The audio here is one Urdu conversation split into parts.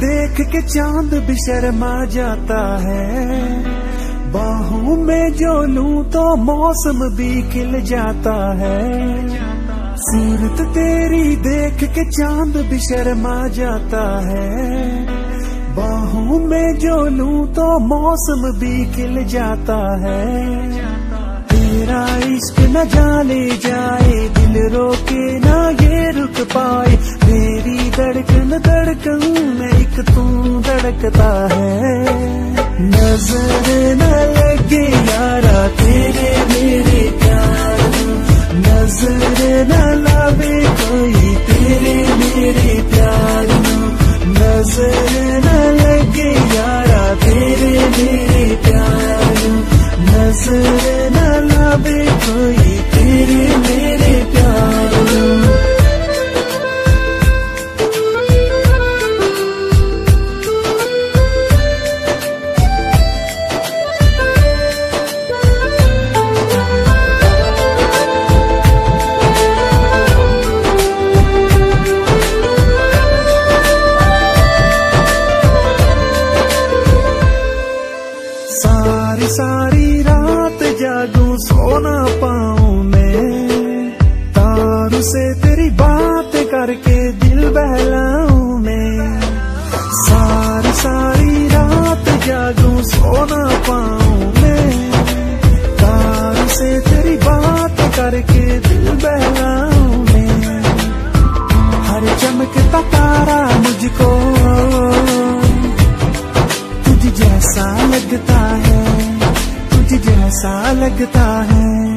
دیکھ کے چاند بھی شرما جاتا ہے۔ باہوں میں جو لوں تو موسم بھی کھل جاتا ہے۔ صورت تیری دیکھ کے چاند بھی شرما جاتا ہے۔ باہوں میں جو لوں تو موسم بھی کھل جاتا ہے۔ تیرا عشق نہ جانے جائے، دل روکے نہ یہ رک پائے۔ لگتا ہے۔ نظر نہ لگے یارا تیرے ساری رات جاگوں سونا پاؤں میں۔ تار سے تیری بات کر کے دل بہلاؤں میں۔ ساری ساری رات جاگوں سونا پاؤں میں۔ تار سے تیری بات کر کے دل بہلاؤں میں۔ ہر چمکتا تارا مجھ کو۔ تجھ جیسا لگتا ہے۔ تجھ جیسا لگتا ہے۔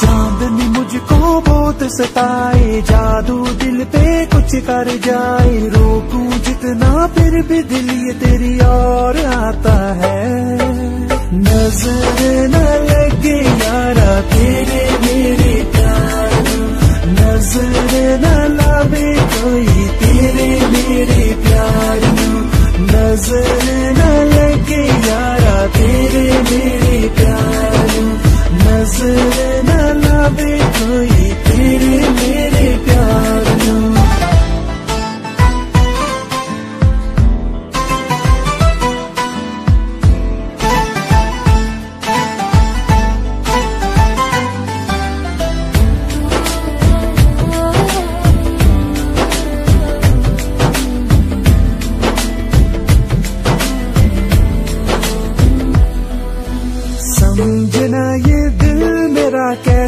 چاندنی مجھ کو بہت ستائے، جادو دل پہ کچھ کر جائے۔ روکوں جتنا پھر بھی دل یہ تیری اور آتا ہے۔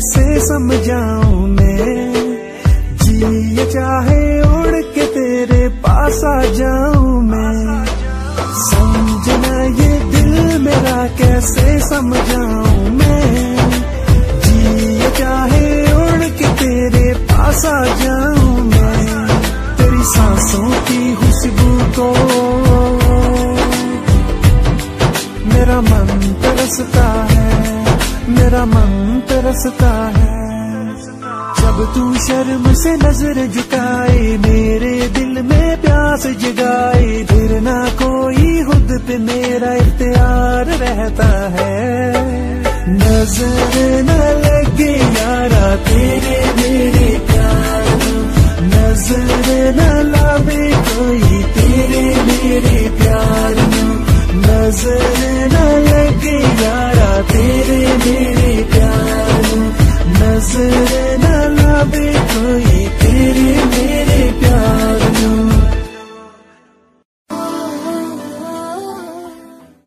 کیسے سمجھاؤں میں؟ جی چاہے اڑ کے تیرے پاس آ جاؤں میں۔ سمجھنا یہ دل میرا کیسے سمجھاؤں میں؟ جی چاہے اڑ کے تیرے پاس آ جاؤں میں۔ تیری سانسوں کی خوشبو کو میرا من ترستا ہے میرا من ترستا ہے۔ جب تو شرم سے نظر جھکائے میرے دل میں پیاس جگائے۔ پھر نہ کوئی خود پہ میرا اختیار رہتا ہے۔ نظر نہ لگے یارا، تیرے میرے پیار۔ نظر نہ لاوے کوئی، تیرے میرے پیار۔ نظر Did